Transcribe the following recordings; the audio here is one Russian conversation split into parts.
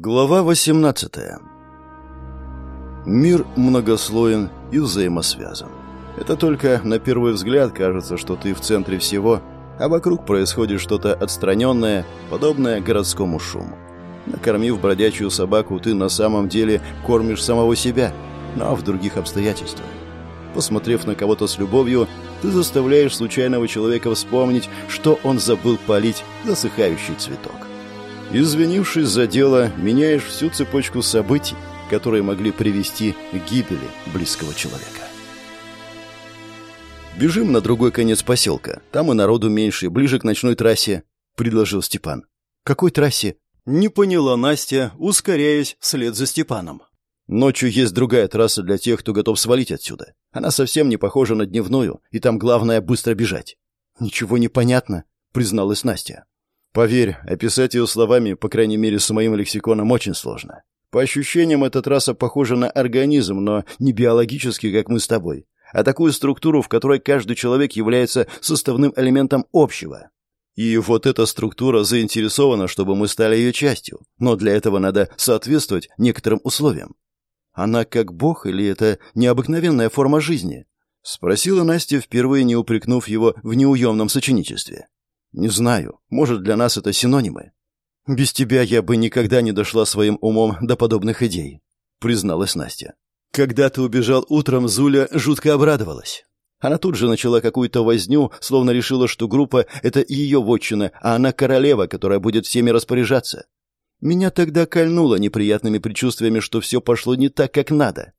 Глава 18 Мир многослоен и взаимосвязан. Это только на первый взгляд кажется, что ты в центре всего, а вокруг происходит что-то отстраненное, подобное городскому шуму. Накормив бродячую собаку, ты на самом деле кормишь самого себя, но в других обстоятельствах. Посмотрев на кого-то с любовью, ты заставляешь случайного человека вспомнить, что он забыл полить засыхающий цветок. Извинившись за дело, меняешь всю цепочку событий, которые могли привести к гибели близкого человека. «Бежим на другой конец поселка. Там и народу меньше, ближе к ночной трассе», — предложил Степан. «Какой трассе?» Не поняла Настя, ускоряясь вслед за Степаном. Ночью есть другая трасса для тех, кто готов свалить отсюда. Она совсем не похожа на дневную, и там главное быстро бежать. Ничего не понятно, призналась Настя. Поверь, описать ее словами, по крайней мере, с моим лексиконом очень сложно. По ощущениям, эта трасса похожа на организм, но не биологически, как мы с тобой, а такую структуру, в которой каждый человек является составным элементом общего. И вот эта структура заинтересована, чтобы мы стали ее частью, но для этого надо соответствовать некоторым условиям. Она как бог или это необыкновенная форма жизни? Спросила Настя, впервые не упрекнув его в неуемном сочинительстве. Не знаю, может, для нас это синонимы. Без тебя я бы никогда не дошла своим умом до подобных идей, призналась Настя. Когда ты убежал утром, Зуля жутко обрадовалась. Она тут же начала какую-то возню, словно решила, что группа — это ее вотчина, а она королева, которая будет всеми распоряжаться. Меня тогда кольнуло неприятными предчувствиями, что все пошло не так, как надо.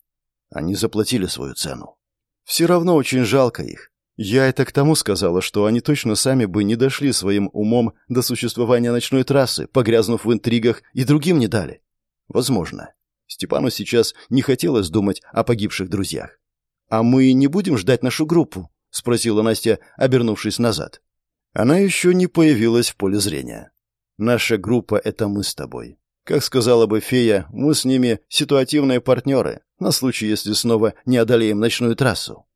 Они заплатили свою цену. Все равно очень жалко их. Я это к тому сказала, что они точно сами бы не дошли своим умом до существования ночной трассы, погрязнув в интригах, и другим не дали. Возможно. Степану сейчас не хотелось думать о погибших друзьях. «А мы не будем ждать нашу группу?» — спросила Настя, обернувшись назад. Она еще не появилась в поле зрения. «Наша группа — это мы с тобой. Как сказала бы фея, мы с ними ситуативные партнеры, на случай, если снова не одолеем ночную трассу».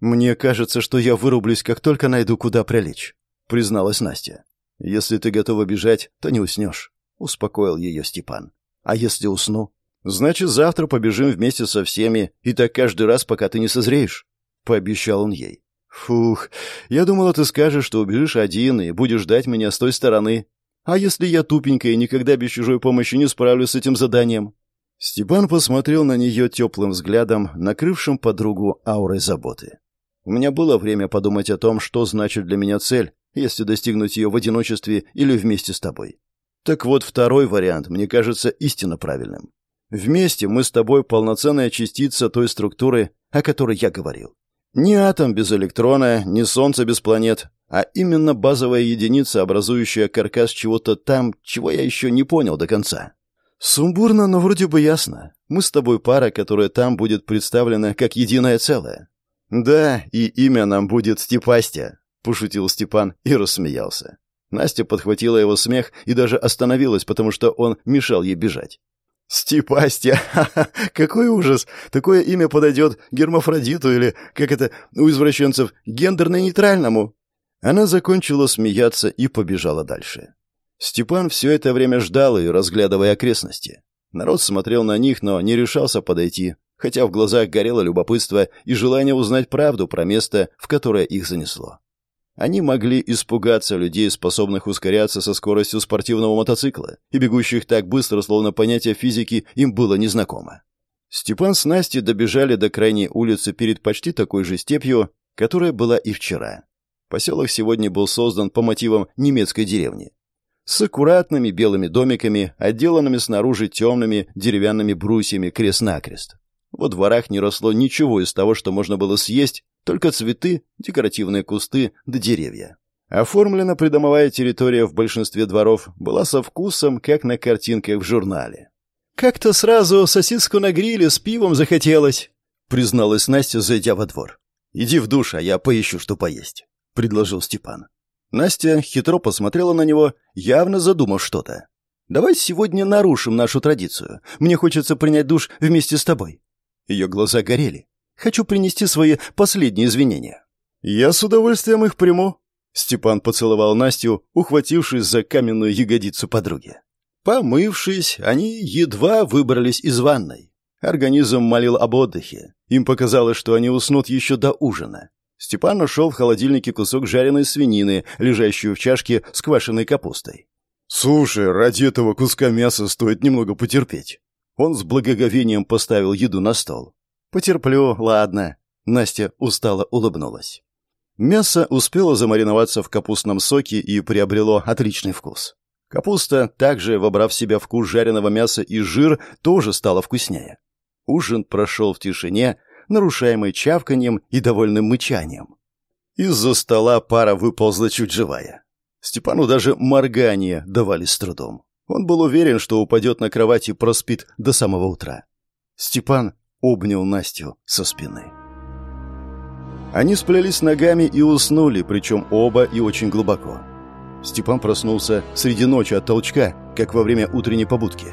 «Мне кажется, что я вырублюсь, как только найду, куда прилечь», — призналась Настя. «Если ты готова бежать, то не уснешь», — успокоил ее Степан. «А если усну?» Значит, завтра побежим вместе со всеми, и так каждый раз, пока ты не созреешь», — пообещал он ей. «Фух, я думала, ты скажешь, что убежишь один и будешь ждать меня с той стороны. А если я тупенькая и никогда без чужой помощи не справлюсь с этим заданием?» Степан посмотрел на нее теплым взглядом, накрывшим подругу аурой заботы. «У меня было время подумать о том, что значит для меня цель, если достигнуть ее в одиночестве или вместе с тобой. Так вот, второй вариант мне кажется истинно правильным. Вместе мы с тобой полноценная частица той структуры, о которой я говорил. Не атом без электрона, не Солнце без планет, а именно базовая единица, образующая каркас чего-то там, чего я еще не понял до конца. Сумбурно, но вроде бы ясно. Мы с тобой пара, которая там будет представлена как единое целое. Да, и имя нам будет Степастя, пошутил Степан и рассмеялся. Настя подхватила его смех и даже остановилась, потому что он мешал ей бежать. Степастья! Какой ужас! Такое имя подойдет гермафродиту или, как это у извращенцев, гендерно-нейтральному. Она закончила смеяться и побежала дальше. Степан все это время ждал ее, разглядывая окрестности. Народ смотрел на них, но не решался подойти, хотя в глазах горело любопытство и желание узнать правду про место, в которое их занесло. Они могли испугаться людей, способных ускоряться со скоростью спортивного мотоцикла, и бегущих так быстро, словно понятие физики им было незнакомо. Степан с Настей добежали до крайней улицы перед почти такой же степью, которая была и вчера. Поселок сегодня был создан по мотивам немецкой деревни. С аккуратными белыми домиками, отделанными снаружи темными деревянными брусьями крест-накрест. Во дворах не росло ничего из того, что можно было съесть, только цветы, декоративные кусты да деревья. Оформлена придомовая территория в большинстве дворов была со вкусом, как на картинках в журнале. «Как-то сразу сосиску на гриле с пивом захотелось», — призналась Настя, зайдя во двор. «Иди в душ, а я поищу, что поесть», — предложил Степан. Настя хитро посмотрела на него, явно задумав что-то. «Давай сегодня нарушим нашу традицию. Мне хочется принять душ вместе с тобой». Ее глаза горели. Хочу принести свои последние извинения». «Я с удовольствием их приму», — Степан поцеловал Настю, ухватившись за каменную ягодицу подруги. Помывшись, они едва выбрались из ванной. Организм молил об отдыхе. Им показалось, что они уснут еще до ужина. Степан нашел в холодильнике кусок жареной свинины, лежащую в чашке с квашеной капустой. «Слушай, ради этого куска мяса стоит немного потерпеть». Он с благоговением поставил еду на стол. «Потерплю, ладно». Настя устало улыбнулась. Мясо успело замариноваться в капустном соке и приобрело отличный вкус. Капуста, также вобрав в себя вкус жареного мяса и жир, тоже стала вкуснее. Ужин прошел в тишине, нарушаемой чавканьем и довольным мычанием. Из-за стола пара выползла чуть живая. Степану даже моргание давались с трудом. Он был уверен, что упадет на кровать и проспит до самого утра. Степан обнял Настю со спины. Они сплелись ногами и уснули, причем оба и очень глубоко. Степан проснулся среди ночи от толчка, как во время утренней побудки.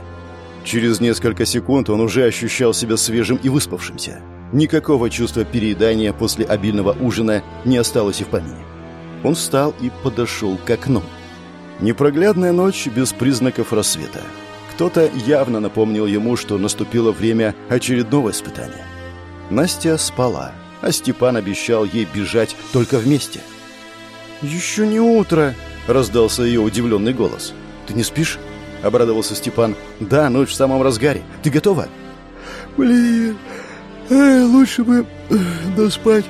Через несколько секунд он уже ощущал себя свежим и выспавшимся. Никакого чувства переедания после обильного ужина не осталось и в помине. Он встал и подошел к окну. Непроглядная ночь без признаков рассвета. Кто-то явно напомнил ему, что наступило время очередного испытания. Настя спала а Степан обещал ей бежать только вместе. «Еще не утро!» — раздался ее удивленный голос. «Ты не спишь?» — обрадовался Степан. «Да, ночь в самом разгаре. Ты готова?» «Блин, э, лучше бы э, доспать,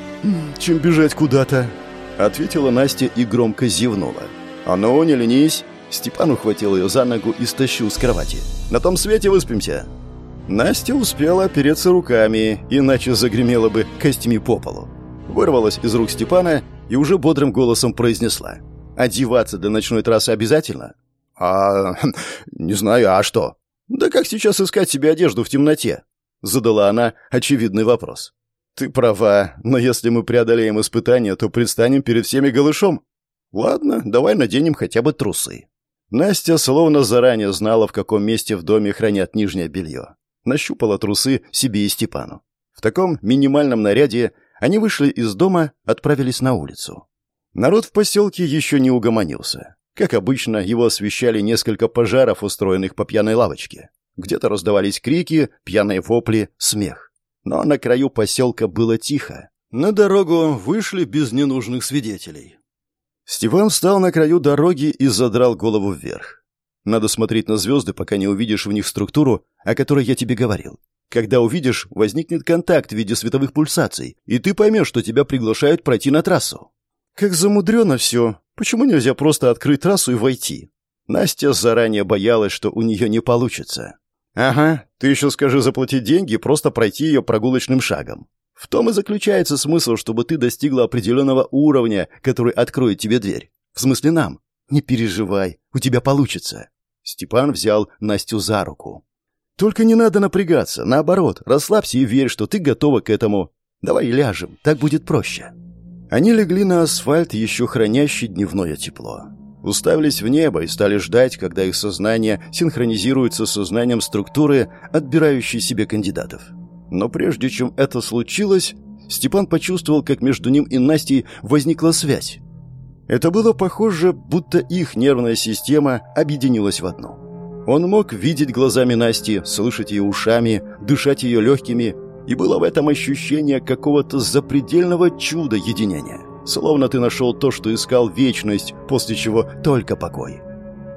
чем бежать куда-то», — ответила Настя и громко зевнула. «А ну, не ленись!» Степан ухватил ее за ногу и стащил с кровати. «На том свете выспимся!» Настя успела опереться руками, иначе загремела бы костями по полу. Вырвалась из рук Степана и уже бодрым голосом произнесла. «Одеваться до ночной трассы обязательно?» «А... не знаю, а что?» «Да как сейчас искать себе одежду в темноте?» Задала она очевидный вопрос. «Ты права, но если мы преодолеем испытание, то предстанем перед всеми голышом. Ладно, давай наденем хотя бы трусы». Настя словно заранее знала, в каком месте в доме хранят нижнее белье нащупала трусы себе и Степану. В таком минимальном наряде они вышли из дома, отправились на улицу. Народ в поселке еще не угомонился. Как обычно, его освещали несколько пожаров, устроенных по пьяной лавочке. Где-то раздавались крики, пьяные вопли, смех. Но на краю поселка было тихо. На дорогу вышли без ненужных свидетелей. Степан встал на краю дороги и задрал голову вверх. Надо смотреть на звезды, пока не увидишь в них структуру, о которой я тебе говорил. Когда увидишь, возникнет контакт в виде световых пульсаций, и ты поймешь, что тебя приглашают пройти на трассу. Как замудрено все. Почему нельзя просто открыть трассу и войти? Настя заранее боялась, что у нее не получится. Ага, ты еще скажи заплатить деньги просто пройти ее прогулочным шагом. В том и заключается смысл, чтобы ты достигла определенного уровня, который откроет тебе дверь. В смысле нам. Не переживай, у тебя получится. Степан взял Настю за руку. «Только не надо напрягаться. Наоборот, расслабься и верь, что ты готова к этому. Давай ляжем, так будет проще». Они легли на асфальт, еще хранящий дневное тепло. Уставились в небо и стали ждать, когда их сознание синхронизируется с сознанием структуры, отбирающей себе кандидатов. Но прежде чем это случилось, Степан почувствовал, как между ним и Настей возникла связь. Это было похоже, будто их нервная система объединилась в одну. Он мог видеть глазами Насти, слышать ее ушами, дышать ее легкими, и было в этом ощущение какого-то запредельного чуда единения. Словно ты нашел то, что искал вечность, после чего только покой.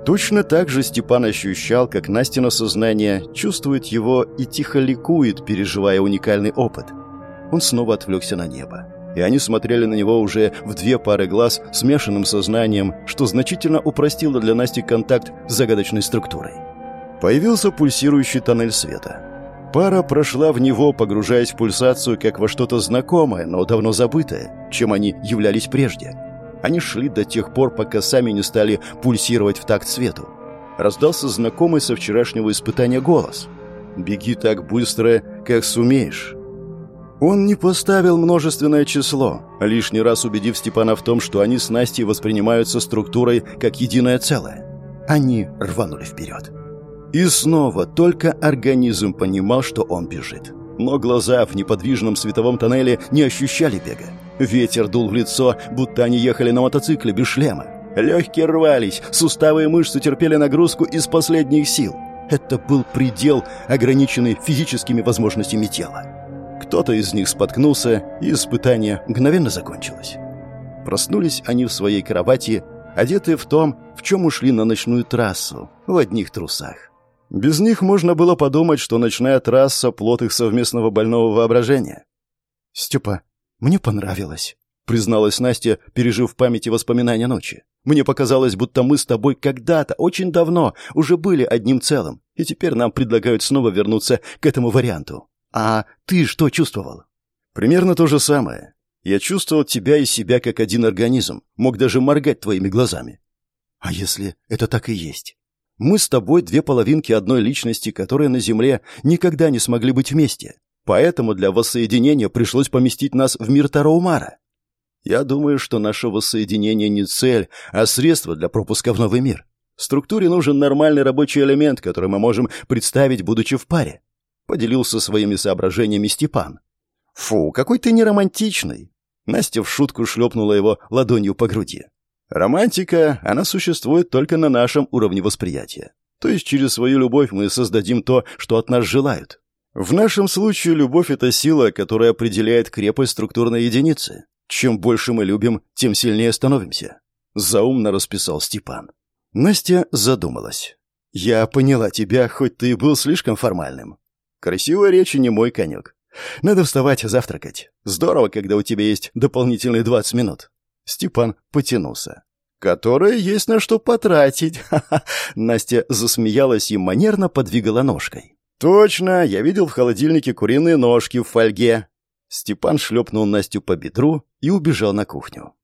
Точно так же Степан ощущал, как Настина сознание чувствует его и тихо ликует, переживая уникальный опыт. Он снова отвлекся на небо и они смотрели на него уже в две пары глаз смешанным сознанием, что значительно упростило для Насти контакт с загадочной структурой. Появился пульсирующий тоннель света. Пара прошла в него, погружаясь в пульсацию как во что-то знакомое, но давно забытое, чем они являлись прежде. Они шли до тех пор, пока сами не стали пульсировать в такт свету. Раздался знакомый со вчерашнего испытания голос. «Беги так быстро, как сумеешь». Он не поставил множественное число, лишний раз убедив Степана в том, что они с Настей воспринимаются структурой как единое целое. Они рванули вперед. И снова только организм понимал, что он бежит. Но глаза в неподвижном световом тоннеле не ощущали бега. Ветер дул в лицо, будто они ехали на мотоцикле без шлема. Легкие рвались, суставы и мышцы терпели нагрузку из последних сил. Это был предел, ограниченный физическими возможностями тела. Кто-то из них споткнулся, и испытание мгновенно закончилось. Проснулись они в своей кровати, одетые в том, в чем ушли на ночную трассу, в одних трусах. Без них можно было подумать, что ночная трасса — плод их совместного больного воображения. «Степа, мне понравилось», — призналась Настя, пережив в памяти воспоминания ночи. «Мне показалось, будто мы с тобой когда-то, очень давно, уже были одним целым, и теперь нам предлагают снова вернуться к этому варианту. А ты что чувствовал?» «Примерно то же самое. Я чувствовал тебя и себя как один организм, мог даже моргать твоими глазами. А если это так и есть? Мы с тобой две половинки одной личности, которые на Земле никогда не смогли быть вместе. Поэтому для воссоединения пришлось поместить нас в мир Тараумара. Я думаю, что наше воссоединение не цель, а средство для пропуска в новый мир. Структуре нужен нормальный рабочий элемент, который мы можем представить, будучи в паре. Поделился своими соображениями Степан. «Фу, какой ты неромантичный!» Настя в шутку шлепнула его ладонью по груди. «Романтика, она существует только на нашем уровне восприятия. То есть через свою любовь мы создадим то, что от нас желают. В нашем случае любовь — это сила, которая определяет крепость структурной единицы. Чем больше мы любим, тем сильнее становимся». Заумно расписал Степан. Настя задумалась. «Я поняла тебя, хоть ты и был слишком формальным. Красивая речь и не мой конек. Надо вставать завтракать. Здорово, когда у тебя есть дополнительные 20 минут. Степан потянулся. Которые есть на что потратить. Настя засмеялась и манерно подвигала ножкой. Точно, я видел в холодильнике куриные ножки в фольге. Степан шлепнул Настю по бедру и убежал на кухню.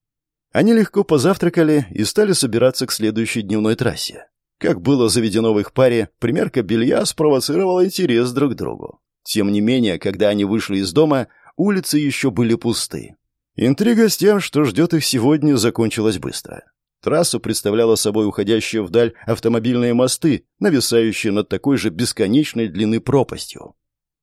Они легко позавтракали и стали собираться к следующей дневной трассе. Как было заведено в их паре, примерка белья спровоцировала интерес друг к другу. Тем не менее, когда они вышли из дома, улицы еще были пусты. Интрига с тем, что ждет их сегодня, закончилась быстро. Трассу представляла собой уходящие вдаль автомобильные мосты, нависающие над такой же бесконечной длины пропастью.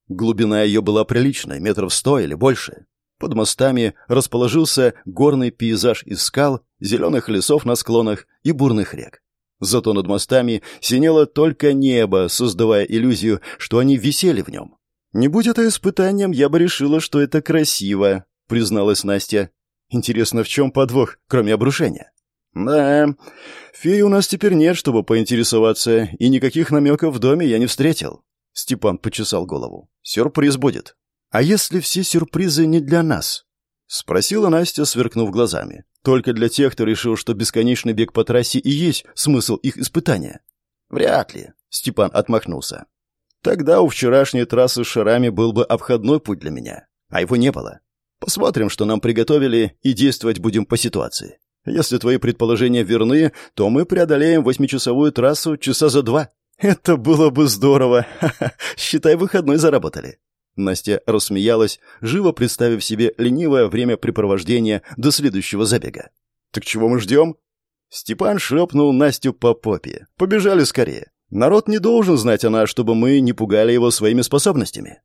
Глубина ее была приличной, метров сто или больше. Под мостами расположился горный пейзаж из скал, зеленых лесов на склонах и бурных рек. Зато над мостами синело только небо, создавая иллюзию, что они висели в нем. «Не будь это испытанием, я бы решила, что это красиво», — призналась Настя. «Интересно, в чем подвох, кроме обрушения?» «Да, феи у нас теперь нет, чтобы поинтересоваться, и никаких намеков в доме я не встретил». Степан почесал голову. «Сюрприз будет». «А если все сюрпризы не для нас?» — спросила Настя, сверкнув глазами. «Только для тех, кто решил, что бесконечный бег по трассе и есть смысл их испытания». «Вряд ли», — Степан отмахнулся. Тогда у вчерашней трассы с шарами был бы обходной путь для меня. А его не было. Посмотрим, что нам приготовили, и действовать будем по ситуации. Если твои предположения верны, то мы преодолеем восьмичасовую трассу часа за два. Это было бы здорово. Считай, выходной заработали. Настя рассмеялась, живо представив себе ленивое времяпрепровождение до следующего забега. «Так чего мы ждем?» Степан шлепнул Настю по попе. «Побежали скорее. Народ не должен знать о нас, чтобы мы не пугали его своими способностями.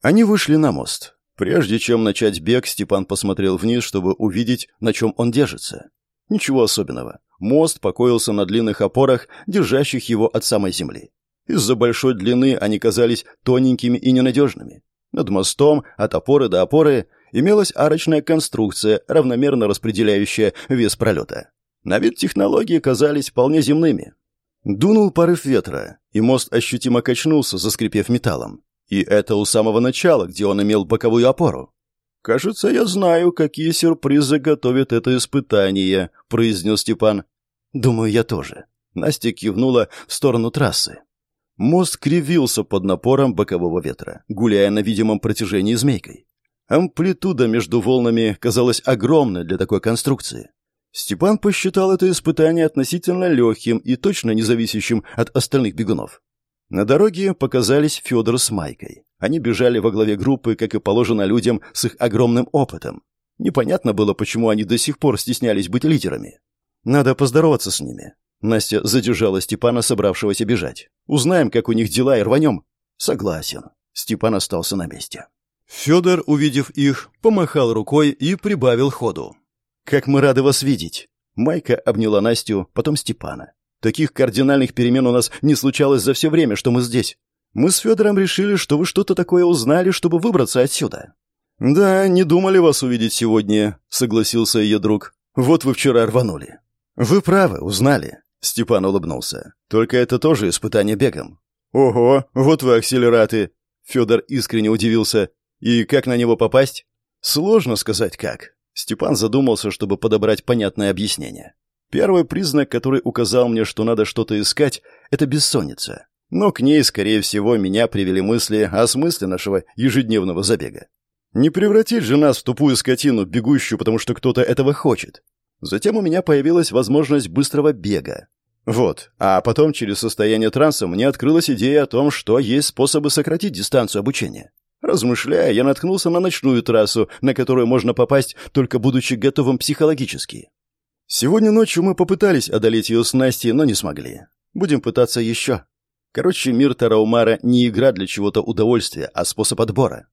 Они вышли на мост. Прежде чем начать бег, Степан посмотрел вниз, чтобы увидеть, на чем он держится. Ничего особенного. Мост покоился на длинных опорах, держащих его от самой земли. Из-за большой длины они казались тоненькими и ненадежными. Над мостом, от опоры до опоры, имелась арочная конструкция, равномерно распределяющая вес пролета. На вид технологии казались вполне земными, Дунул порыв ветра, и мост ощутимо качнулся, заскрипев металлом. И это у самого начала, где он имел боковую опору. «Кажется, я знаю, какие сюрпризы готовит это испытание», — произнес Степан. «Думаю, я тоже». Настя кивнула в сторону трассы. Мост кривился под напором бокового ветра, гуляя на видимом протяжении змейкой. Амплитуда между волнами казалась огромной для такой конструкции. Степан посчитал это испытание относительно легким и точно не зависящим от остальных бегунов. На дороге показались Федор с Майкой. Они бежали во главе группы, как и положено людям с их огромным опытом. Непонятно было, почему они до сих пор стеснялись быть лидерами. Надо поздороваться с ними. Настя задержала Степана, собравшегося бежать. Узнаем, как у них дела, и рванем. Согласен. Степан остался на месте. Федор, увидев их, помахал рукой и прибавил ходу. «Как мы рады вас видеть!» Майка обняла Настю, потом Степана. Таких кардинальных перемен у нас не случалось за все время, что мы здесь. Мы с Федором решили, что вы что-то такое узнали, чтобы выбраться отсюда. Да, не думали вас увидеть сегодня, согласился ее друг. Вот вы вчера рванули. Вы правы, узнали. Степан улыбнулся. Только это тоже испытание бегом. Ого, вот вы акселераты. Федор искренне удивился. И как на него попасть? Сложно сказать как. Степан задумался, чтобы подобрать понятное объяснение. Первый признак, который указал мне, что надо что-то искать, это бессонница. Но к ней, скорее всего, меня привели мысли о смысле нашего ежедневного забега. Не превратить же нас в тупую скотину, бегущую, потому что кто-то этого хочет. Затем у меня появилась возможность быстрого бега. Вот, а потом через состояние транса мне открылась идея о том, что есть способы сократить дистанцию обучения. Размышляя, я наткнулся на ночную трассу, на которую можно попасть, только будучи готовым психологически. Сегодня ночью мы попытались одолеть ее с Настей, но не смогли. Будем пытаться еще. Короче, мир Тараумара не игра для чего-то удовольствия, а способ отбора.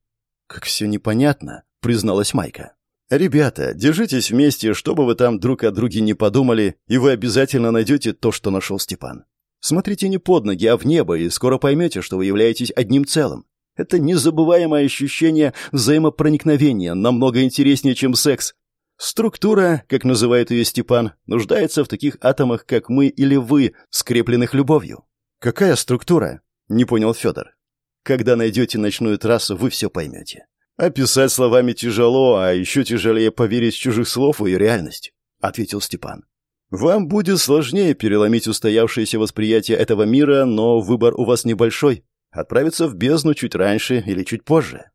«Как все непонятно», — призналась Майка. «Ребята, держитесь вместе, чтобы вы там друг о друге не подумали, и вы обязательно найдете то, что нашел Степан. Смотрите не под ноги, а в небо, и скоро поймете, что вы являетесь одним целым. Это незабываемое ощущение взаимопроникновения, намного интереснее, чем секс. Структура, как называет ее Степан, нуждается в таких атомах, как мы или вы, скрепленных любовью. Какая структура? Не понял Федор. Когда найдете ночную трассу, вы все поймете. Описать словами тяжело, а еще тяжелее поверить с чужих слов в ее реальность, ответил Степан. Вам будет сложнее переломить устоявшееся восприятие этого мира, но выбор у вас небольшой. Отправиться в бездну чуть раньше или чуть позже.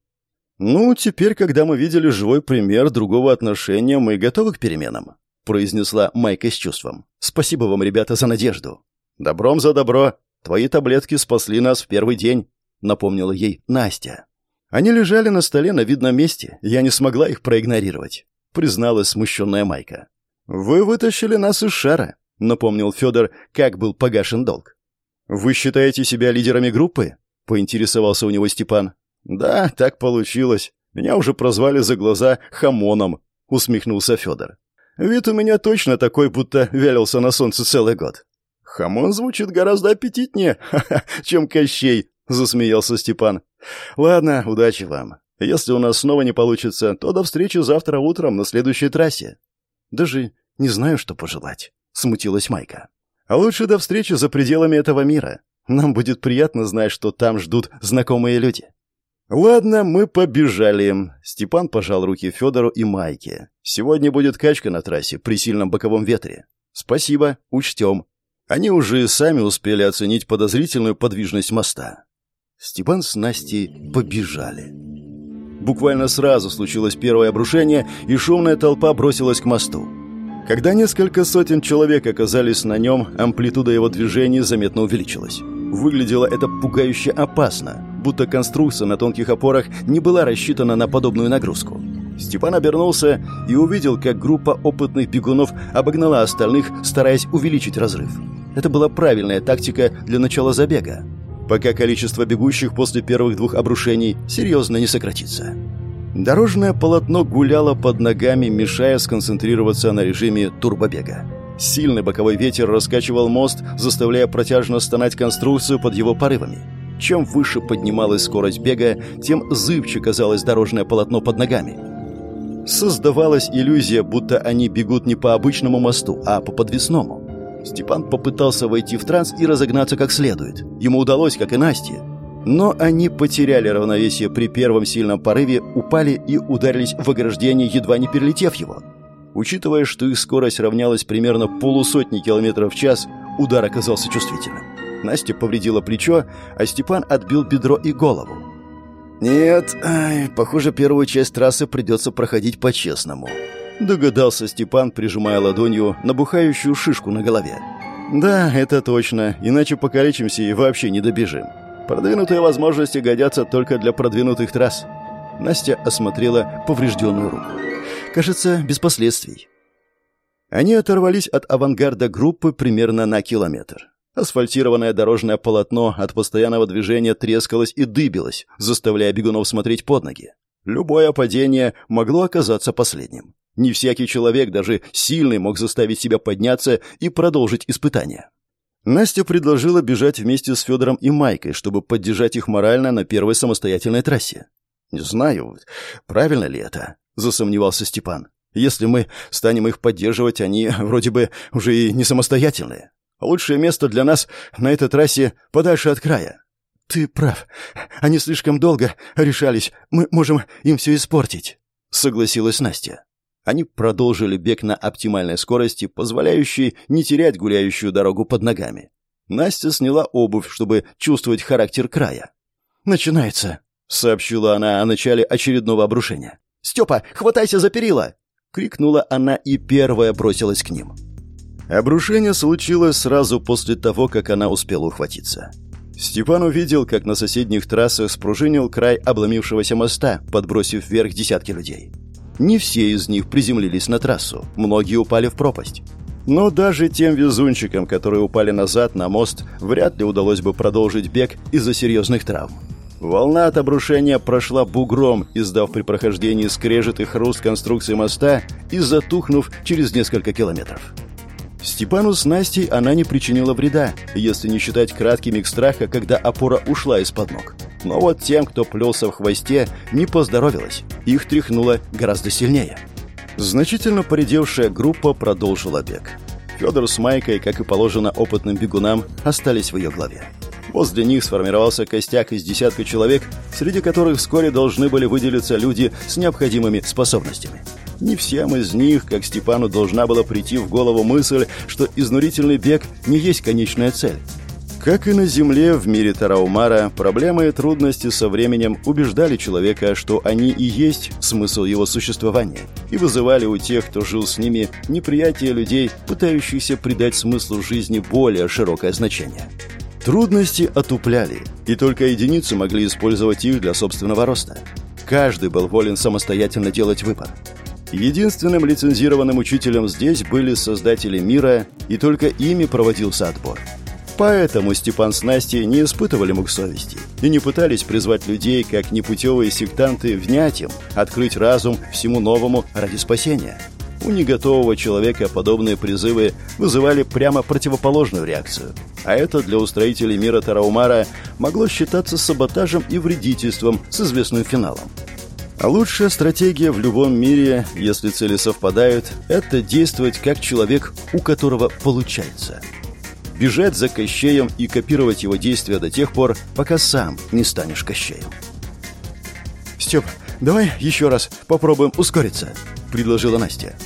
«Ну, теперь, когда мы видели живой пример другого отношения, мы готовы к переменам», произнесла Майка с чувством. «Спасибо вам, ребята, за надежду». «Добром за добро. Твои таблетки спасли нас в первый день», напомнила ей Настя. Они лежали на столе на видном месте, я не смогла их проигнорировать, призналась смущенная Майка. «Вы вытащили нас из шара», — напомнил Федор, как был погашен долг. «Вы считаете себя лидерами группы?» — поинтересовался у него Степан. «Да, так получилось. Меня уже прозвали за глаза хамоном», — усмехнулся Федор. «Вид у меня точно такой, будто вялился на солнце целый год». «Хамон звучит гораздо аппетитнее, чем Кощей», — засмеялся Степан. «Ладно, удачи вам. Если у нас снова не получится, то до встречи завтра утром на следующей трассе». «Даже не знаю, что пожелать», — смутилась Майка. «А лучше до встречи за пределами этого мира. Нам будет приятно знать, что там ждут знакомые люди». «Ладно, мы побежали». Степан пожал руки Федору и Майке. «Сегодня будет качка на трассе при сильном боковом ветре». «Спасибо, учтем». Они уже сами успели оценить подозрительную подвижность моста. Степан с Настей побежали. Буквально сразу случилось первое обрушение, и шумная толпа бросилась к мосту. Когда несколько сотен человек оказались на нем, амплитуда его движений заметно увеличилась. Выглядело это пугающе опасно, будто конструкция на тонких опорах не была рассчитана на подобную нагрузку. Степан обернулся и увидел, как группа опытных бегунов обогнала остальных, стараясь увеличить разрыв. Это была правильная тактика для начала забега, пока количество бегущих после первых двух обрушений серьезно не сократится. Дорожное полотно гуляло под ногами, мешая сконцентрироваться на режиме турбобега. Сильный боковой ветер раскачивал мост, заставляя протяжно стонать конструкцию под его порывами. Чем выше поднималась скорость бега, тем зыбче казалось дорожное полотно под ногами. Создавалась иллюзия, будто они бегут не по обычному мосту, а по подвесному. Степан попытался войти в транс и разогнаться как следует. Ему удалось, как и Насте. Но они потеряли равновесие при первом сильном порыве, упали и ударились в ограждение, едва не перелетев его. Учитывая, что их скорость равнялась примерно полусотни километров в час, удар оказался чувствительным. Настя повредила плечо, а Степан отбил бедро и голову. «Нет, ай, похоже, первую часть трассы придется проходить по-честному», догадался Степан, прижимая ладонью набухающую шишку на голове. «Да, это точно, иначе покалечимся и вообще не добежим. Продвинутые возможности годятся только для продвинутых трасс». Настя осмотрела поврежденную руку. Кажется, без последствий. Они оторвались от авангарда группы примерно на километр. Асфальтированное дорожное полотно от постоянного движения трескалось и дыбилось, заставляя бегунов смотреть под ноги. Любое падение могло оказаться последним. Не всякий человек, даже сильный, мог заставить себя подняться и продолжить испытание. Настя предложила бежать вместе с Федором и Майкой, чтобы поддержать их морально на первой самостоятельной трассе. «Не знаю, правильно ли это?» — засомневался Степан. «Если мы станем их поддерживать, они вроде бы уже и не самостоятельные. Лучшее место для нас на этой трассе подальше от края». «Ты прав. Они слишком долго решались. Мы можем им все испортить», — согласилась Настя. Они продолжили бег на оптимальной скорости, позволяющей не терять гуляющую дорогу под ногами. Настя сняла обувь, чтобы чувствовать характер края. «Начинается», — сообщила она о начале очередного обрушения. «Степа, хватайся за перила!» — крикнула она и первая бросилась к ним. Обрушение случилось сразу после того, как она успела ухватиться. Степан увидел, как на соседних трассах спружинил край обломившегося моста, подбросив вверх десятки людей. Не все из них приземлились на трассу, многие упали в пропасть. Но даже тем везунчикам, которые упали назад на мост, вряд ли удалось бы продолжить бег из-за серьезных травм. Волна от обрушения прошла бугром, издав при прохождении скрежет и хруст конструкции моста и затухнув через несколько километров. Степану с Настей она не причинила вреда, если не считать краткий миг страха, когда опора ушла из-под ног. Но вот тем, кто плелся в хвосте, не поздоровилось. Их тряхнуло гораздо сильнее. Значительно поредевшая группа продолжила бег. Федор с Майкой, как и положено опытным бегунам, остались в ее главе. Возле них сформировался костяк из десятка человек, среди которых вскоре должны были выделиться люди с необходимыми способностями. Не всем из них, как Степану, должна была прийти в голову мысль, что изнурительный бег не есть конечная цель. Как и на Земле, в мире Тараумара, проблемы и трудности со временем убеждали человека, что они и есть смысл его существования, и вызывали у тех, кто жил с ними, неприятие людей, пытающихся придать смыслу жизни более широкое значение. Трудности отупляли, и только единицы могли использовать их для собственного роста. Каждый был волен самостоятельно делать выбор. Единственным лицензированным учителем здесь были создатели мира, и только ими проводился отбор. Поэтому Степан с Настей не испытывали мук совести и не пытались призвать людей, как непутевые сектанты, внять им, открыть разум всему новому ради спасения. У неготового человека подобные призывы вызывали прямо противоположную реакцию. А это для устроителей мира Тараумара могло считаться саботажем и вредительством с известным финалом. А лучшая стратегия в любом мире, если цели совпадают, это действовать как человек, у которого получается. Бежать за Кощеем и копировать его действия до тех пор, пока сам не станешь Кощеем. «Степ, давай еще раз попробуем ускориться», — предложила Настя.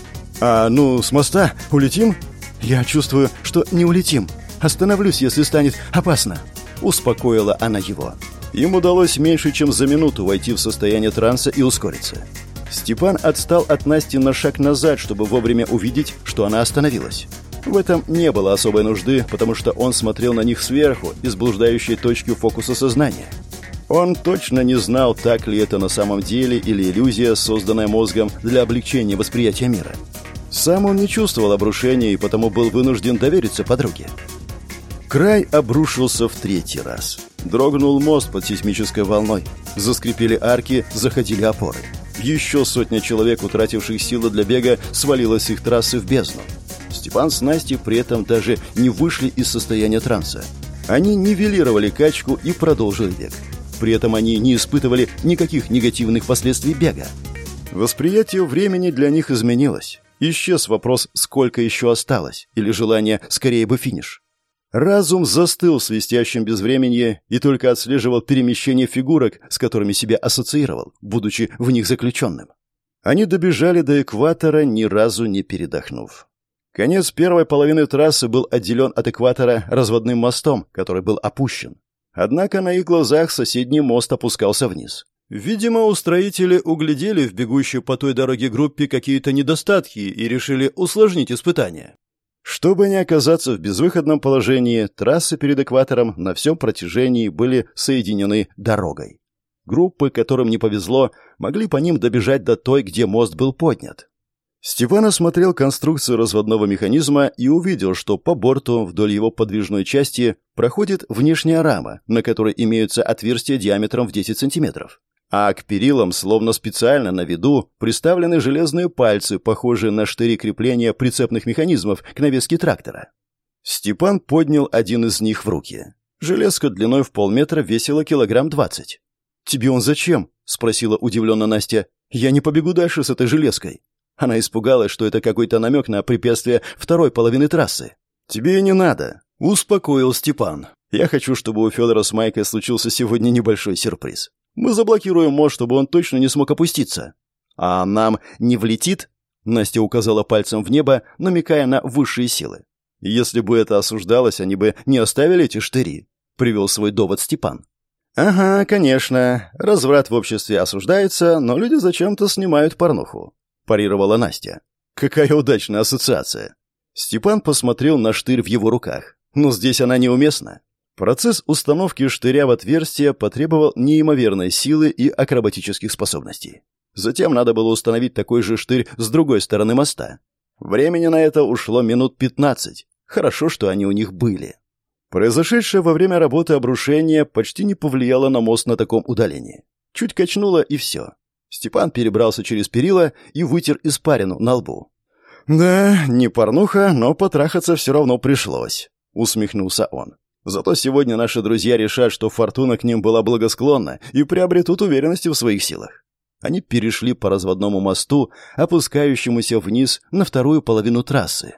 «А ну, с моста улетим?» «Я чувствую, что не улетим. Остановлюсь, если станет опасно», — успокоила она его. Им удалось меньше, чем за минуту войти в состояние транса и ускориться. Степан отстал от Насти на шаг назад, чтобы вовремя увидеть, что она остановилась. В этом не было особой нужды, потому что он смотрел на них сверху, из блуждающей точки фокуса сознания. Он точно не знал, так ли это на самом деле или иллюзия, созданная мозгом для облегчения восприятия мира. Сам он не чувствовал обрушения и потому был вынужден довериться подруге. Край обрушился в третий раз. Дрогнул мост под сейсмической волной. Заскрипели арки, заходили опоры. Еще сотня человек, утративших силы для бега, свалилась с их трассы в бездну. Степан с Настей при этом даже не вышли из состояния транса. Они нивелировали качку и продолжили бег. При этом они не испытывали никаких негативных последствий бега. Восприятие времени для них изменилось. Исчез вопрос, сколько еще осталось, или желание скорее бы финиш. Разум застыл в свистящем безвременье и только отслеживал перемещение фигурок, с которыми себя ассоциировал, будучи в них заключенным. Они добежали до экватора, ни разу не передохнув. Конец первой половины трассы был отделен от экватора разводным мостом, который был опущен. Однако на их глазах соседний мост опускался вниз. Видимо, устроители углядели в бегущей по той дороге группе какие-то недостатки и решили усложнить испытание. Чтобы не оказаться в безвыходном положении, трассы перед экватором на всем протяжении были соединены дорогой. Группы, которым не повезло, могли по ним добежать до той, где мост был поднят. Степан осмотрел конструкцию разводного механизма и увидел, что по борту вдоль его подвижной части проходит внешняя рама, на которой имеются отверстия диаметром в 10 сантиметров. А к перилам, словно специально на виду, приставлены железные пальцы, похожие на штыри крепления прицепных механизмов к навеске трактора. Степан поднял один из них в руки. Железка длиной в полметра весила килограмм двадцать. «Тебе он зачем?» — спросила удивленно Настя. «Я не побегу дальше с этой железкой». Она испугалась, что это какой-то намек на препятствие второй половины трассы. «Тебе не надо», — успокоил Степан. «Я хочу, чтобы у Федора с Майкой случился сегодня небольшой сюрприз. Мы заблокируем мост, чтобы он точно не смог опуститься». «А нам не влетит?» Настя указала пальцем в небо, намекая на высшие силы. «Если бы это осуждалось, они бы не оставили эти штыри», — привел свой довод Степан. «Ага, конечно. Разврат в обществе осуждается, но люди зачем-то снимают порнуху», — парировала Настя. «Какая удачная ассоциация!» Степан посмотрел на штырь в его руках. «Но здесь она неуместна. Процесс установки штыря в отверстие потребовал неимоверной силы и акробатических способностей. Затем надо было установить такой же штырь с другой стороны моста. Времени на это ушло минут пятнадцать. Хорошо, что они у них были. Произошедшее во время работы обрушение почти не повлияло на мост на таком удалении. Чуть качнуло, и все. Степан перебрался через перила и вытер испарину на лбу. «Да, не порнуха, но потрахаться все равно пришлось», — усмехнулся он. «Зато сегодня наши друзья решат, что фортуна к ним была благосклонна и приобретут уверенности в своих силах». Они перешли по разводному мосту, опускающемуся вниз на вторую половину трассы.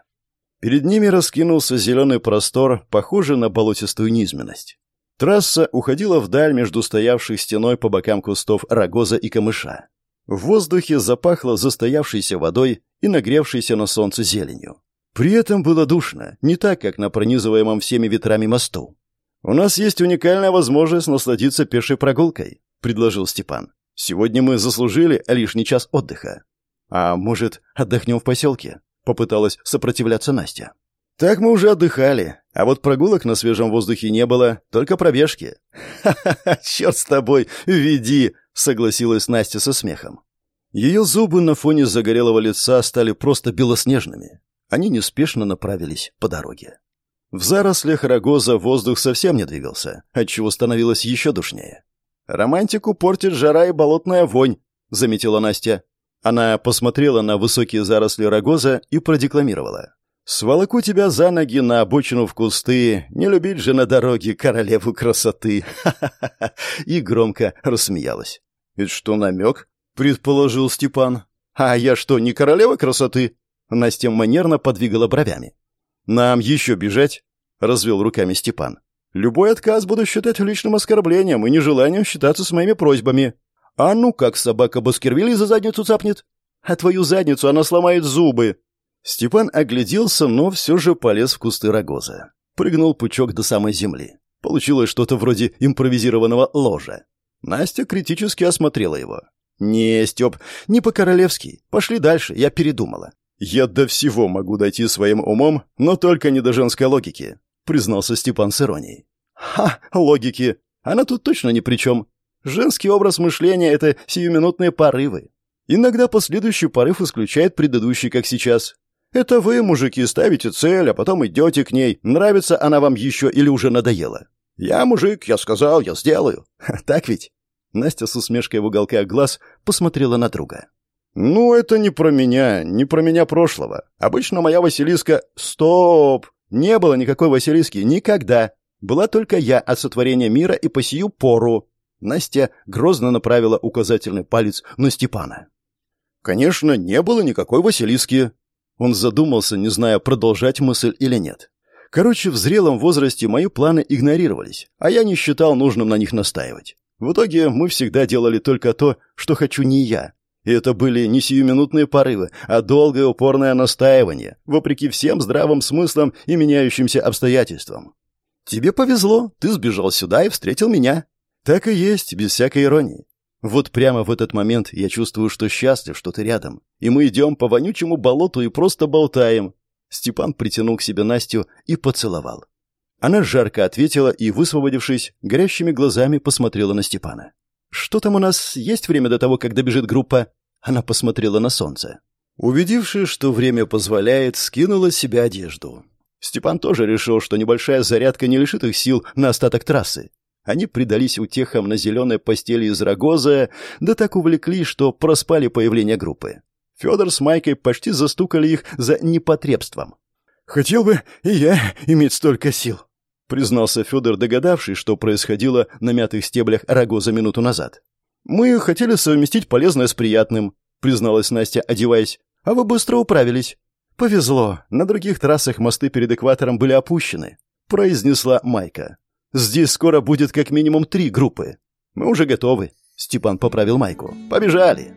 Перед ними раскинулся зеленый простор, похожий на болотистую низменность. Трасса уходила вдаль между стоявших стеной по бокам кустов рогоза и камыша. В воздухе запахло застоявшейся водой и нагревшейся на солнце зеленью. При этом было душно, не так, как на пронизываемом всеми ветрами мосту. «У нас есть уникальная возможность насладиться пешей прогулкой», — предложил Степан. «Сегодня мы заслужили лишний час отдыха. А может, отдохнем в поселке?» Попыталась сопротивляться Настя. «Так мы уже отдыхали, а вот прогулок на свежем воздухе не было, только пробежки». «Ха-ха-ха, черт с тобой, веди!» — согласилась Настя со смехом. Ее зубы на фоне загорелого лица стали просто белоснежными. Они неспешно направились по дороге. В зарослях рогоза воздух совсем не двигался, отчего становилось еще душнее. «Романтику портит жара и болотная вонь», — заметила Настя. Она посмотрела на высокие заросли рогоза и продекламировала. «Сволоку тебя за ноги на обочину в кусты, не любить же на дороге королеву красоты!» Ха-ха-ха! И громко рассмеялась. «Это что, намек?» — предположил Степан. «А я что, не королева красоты?» Настя манерно подвигала бровями. «Нам еще бежать?» — развел руками Степан. «Любой отказ буду считать личным оскорблением и нежеланием считаться с моими просьбами. А ну как собака Баскервилли за задницу цапнет? А твою задницу она сломает зубы. Степан огляделся, но все же полез в кусты рогоза. Прыгнул пучок до самой земли. Получилось что-то вроде импровизированного ложа. Настя критически осмотрела его. «Не, Степ, не по-королевски. Пошли дальше, я передумала». «Я до всего могу дойти своим умом, но только не до женской логики», признался Степан с иронией. «Ха, логики. Она тут точно ни при чем. Женский образ мышления — это сиюминутные порывы. Иногда последующий порыв исключает предыдущий, как сейчас. Это вы, мужики, ставите цель, а потом идете к ней, нравится она вам еще или уже надоела. Я мужик, я сказал, я сделаю. Так ведь? Настя с усмешкой в уголках глаз посмотрела на друга. «Ну, это не про меня, не про меня прошлого. Обычно моя Василиска... Стоп! Не было никакой Василиски никогда. Была только я от сотворения мира и по сию пору. Настя грозно направила указательный палец на Степана. Конечно, не было никакой Василиски. Он задумался, не зная, продолжать мысль или нет. Короче, в зрелом возрасте мои планы игнорировались, а я не считал нужным на них настаивать. В итоге мы всегда делали только то, что хочу не я. И это были не сиюминутные порывы, а долгое упорное настаивание, вопреки всем здравым смыслам и меняющимся обстоятельствам. Тебе повезло, ты сбежал сюда и встретил меня. Так и есть, без всякой иронии. Вот прямо в этот момент я чувствую, что счастлив, что ты рядом. И мы идем по вонючему болоту и просто болтаем. Степан притянул к себе Настю и поцеловал. Она жарко ответила и, высвободившись, горящими глазами посмотрела на Степана. «Что там у нас? Есть время до того, как добежит группа?» Она посмотрела на солнце. Увидевшись, что время позволяет, скинула с себя одежду. Степан тоже решил, что небольшая зарядка не лишит их сил на остаток трассы. Они предались утехам на зеленой постели из рогоза, да так увлеклись, что проспали появление группы. Федор с Майкой почти застукали их за непотребством. «Хотел бы и я иметь столько сил», — признался Федор, догадавшись, что происходило на мятых стеблях рогоза минуту назад. «Мы хотели совместить полезное с приятным», — призналась Настя, одеваясь. «А вы быстро управились». «Повезло. На других трассах мосты перед экватором были опущены», — произнесла Майка. «Здесь скоро будет как минимум три группы. Мы уже готовы», — Степан поправил Майку. «Побежали».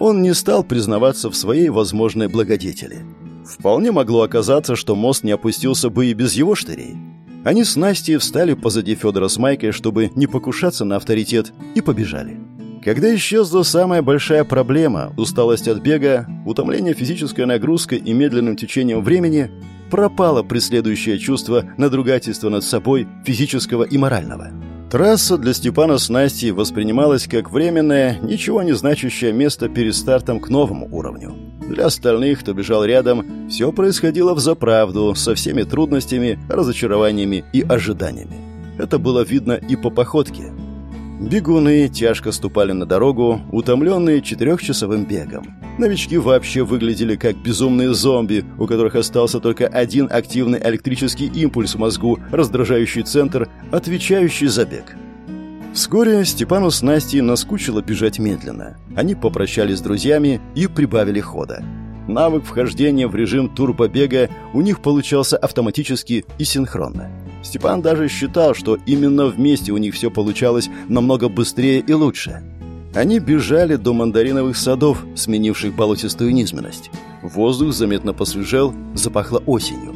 Он не стал признаваться в своей возможной благодетели. Вполне могло оказаться, что мост не опустился бы и без его штырей. Они с Настей встали позади Федора с Майкой, чтобы не покушаться на авторитет, и побежали. Когда исчезла самая большая проблема – усталость от бега, утомление физической нагрузкой и медленным течением времени, пропало преследующее чувство надругательства над собой физического и морального. Трасса для Степана с Настей воспринималась как временное, ничего не значащее место перед стартом к новому уровню. Для остальных, кто бежал рядом, все происходило в заправду, со всеми трудностями, разочарованиями и ожиданиями. Это было видно и по походке. Бегуны тяжко ступали на дорогу, утомленные четырехчасовым бегом. Новички вообще выглядели как безумные зомби, у которых остался только один активный электрический импульс в мозгу, раздражающий центр, отвечающий за бег. Вскоре Степану с Настей наскучило бежать медленно. Они попрощались с друзьями и прибавили хода. Навык вхождения в режим турбобега у них получался автоматически и синхронно. Степан даже считал, что именно вместе у них все получалось намного быстрее и лучше. Они бежали до мандариновых садов, сменивших болотистую низменность. Воздух заметно посвежел, запахло осенью.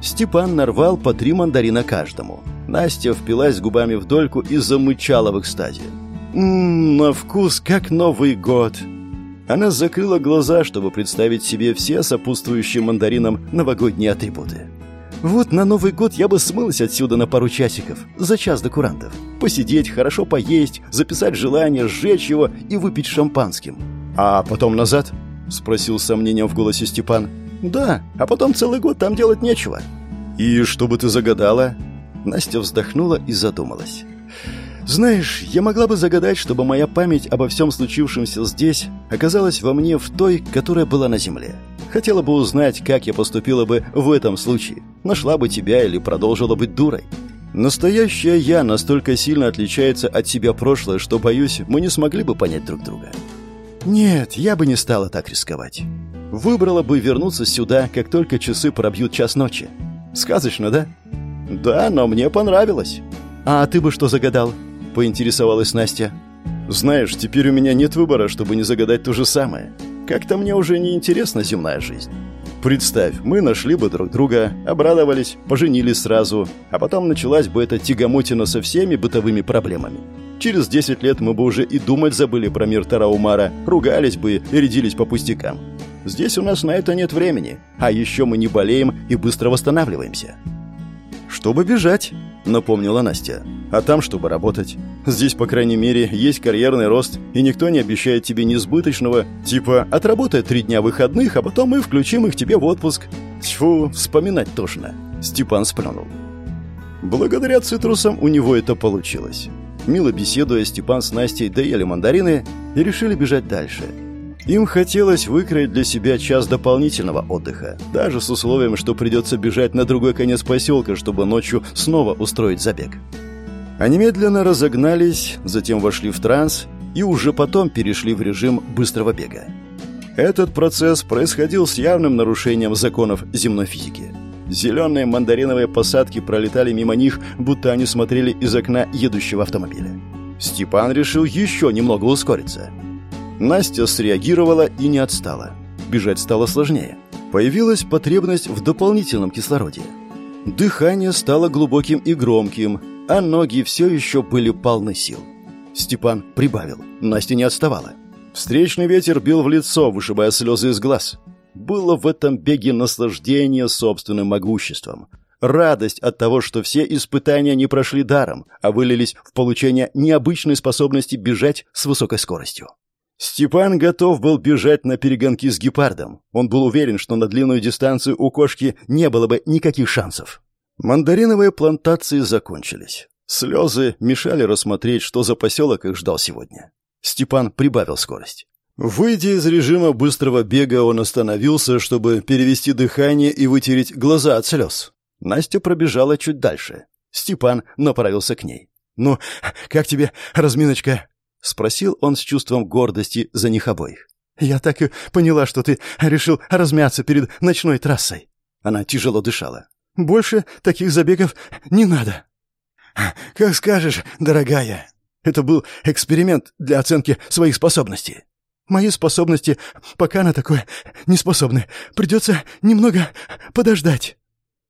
Степан нарвал по три мандарина каждому. Настя впилась губами в дольку и замычала в экстазе. «Ммм, на вкус как Новый год!» Она закрыла глаза, чтобы представить себе все сопутствующие мандаринам новогодние атрибуты. «Вот на Новый год я бы смылась отсюда на пару часиков, за час до курантов. Посидеть, хорошо поесть, записать желание, сжечь его и выпить шампанским. А потом назад?» — спросил с сомнением в голосе Степан. «Да, а потом целый год там делать нечего». «И что бы ты загадала?» Настя вздохнула и задумалась. «Знаешь, я могла бы загадать, чтобы моя память обо всем случившемся здесь оказалась во мне в той, которая была на земле. Хотела бы узнать, как я поступила бы в этом случае. Нашла бы тебя или продолжила быть дурой. Настоящая я настолько сильно отличается от себя прошлое, что, боюсь, мы не смогли бы понять друг друга. Нет, я бы не стала так рисковать. Выбрала бы вернуться сюда, как только часы пробьют час ночи. Сказочно, да? Да, но мне понравилось. А ты бы что загадал? Поинтересовалась Настя. Знаешь, теперь у меня нет выбора, чтобы не загадать то же самое. Как-то мне уже не интересна земная жизнь. Представь, мы нашли бы друг друга, обрадовались, поженились сразу, а потом началась бы эта тягомотина со всеми бытовыми проблемами. Через 10 лет мы бы уже и думать забыли про мир Тараумара, ругались бы и рядились по пустякам. Здесь у нас на это нет времени, а еще мы не болеем и быстро восстанавливаемся. «Чтобы бежать», — напомнила Настя. «А там, чтобы работать. Здесь, по крайней мере, есть карьерный рост, и никто не обещает тебе несбыточного, типа «отработай три дня выходных, а потом мы включим их тебе в отпуск». Тьфу, вспоминать тошно. Степан сплюнул. Благодаря цитрусам у него это получилось. Мило беседуя, Степан с Настей доели мандарины и решили бежать дальше — им хотелось выкроить для себя час дополнительного отдыха, даже с условием, что придется бежать на другой конец поселка, чтобы ночью снова устроить забег. Они медленно разогнались, затем вошли в транс и уже потом перешли в режим быстрого бега. Этот процесс происходил с явным нарушением законов земной физики. Зеленые мандариновые посадки пролетали мимо них, будто они смотрели из окна едущего автомобиля. Степан решил еще немного ускориться – Настя среагировала и не отстала. Бежать стало сложнее. Появилась потребность в дополнительном кислороде. Дыхание стало глубоким и громким, а ноги все еще были полны сил. Степан прибавил. Настя не отставала. Встречный ветер бил в лицо, вышибая слезы из глаз. Было в этом беге наслаждение собственным могуществом. Радость от того, что все испытания не прошли даром, а вылились в получение необычной способности бежать с высокой скоростью. Степан готов был бежать на перегонки с гепардом. Он был уверен, что на длинную дистанцию у кошки не было бы никаких шансов. Мандариновые плантации закончились. Слезы мешали рассмотреть, что за поселок их ждал сегодня. Степан прибавил скорость. Выйдя из режима быстрого бега, он остановился, чтобы перевести дыхание и вытереть глаза от слез. Настя пробежала чуть дальше. Степан направился к ней. «Ну, как тебе разминочка?» — спросил он с чувством гордости за них обоих. «Я так и поняла, что ты решил размяться перед ночной трассой». Она тяжело дышала. «Больше таких забегов не надо». «Как скажешь, дорогая. Это был эксперимент для оценки своих способностей. Мои способности пока на такое не способны. Придется немного подождать».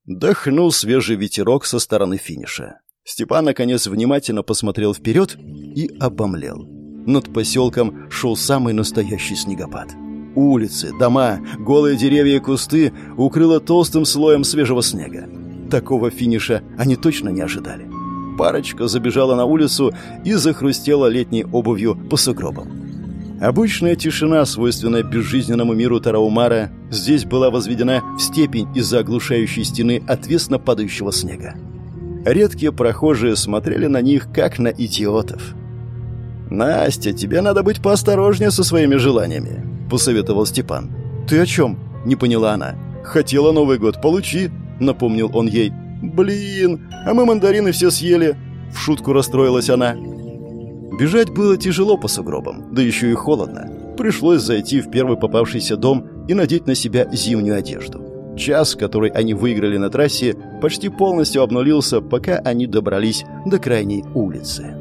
Дохнул свежий ветерок со стороны финиша. Степан, наконец, внимательно посмотрел вперед и обомлел. Над поселком шел самый настоящий снегопад. Улицы, дома, голые деревья и кусты укрыло толстым слоем свежего снега. Такого финиша они точно не ожидали. Парочка забежала на улицу и захрустела летней обувью по сугробам. Обычная тишина, свойственная безжизненному миру Тараумара, здесь была возведена в степень из-за оглушающей стены отвесно падающего снега. Редкие прохожие смотрели на них, как на идиотов. «Настя, тебе надо быть поосторожнее со своими желаниями», — посоветовал Степан. «Ты о чем?» — не поняла она. «Хотела Новый год, получи», — напомнил он ей. «Блин, а мы мандарины все съели!» В шутку расстроилась она. Бежать было тяжело по сугробам, да еще и холодно. Пришлось зайти в первый попавшийся дом и надеть на себя зимнюю одежду. Час, который они выиграли на трассе, почти полностью обнулился, пока они добрались до крайней улицы.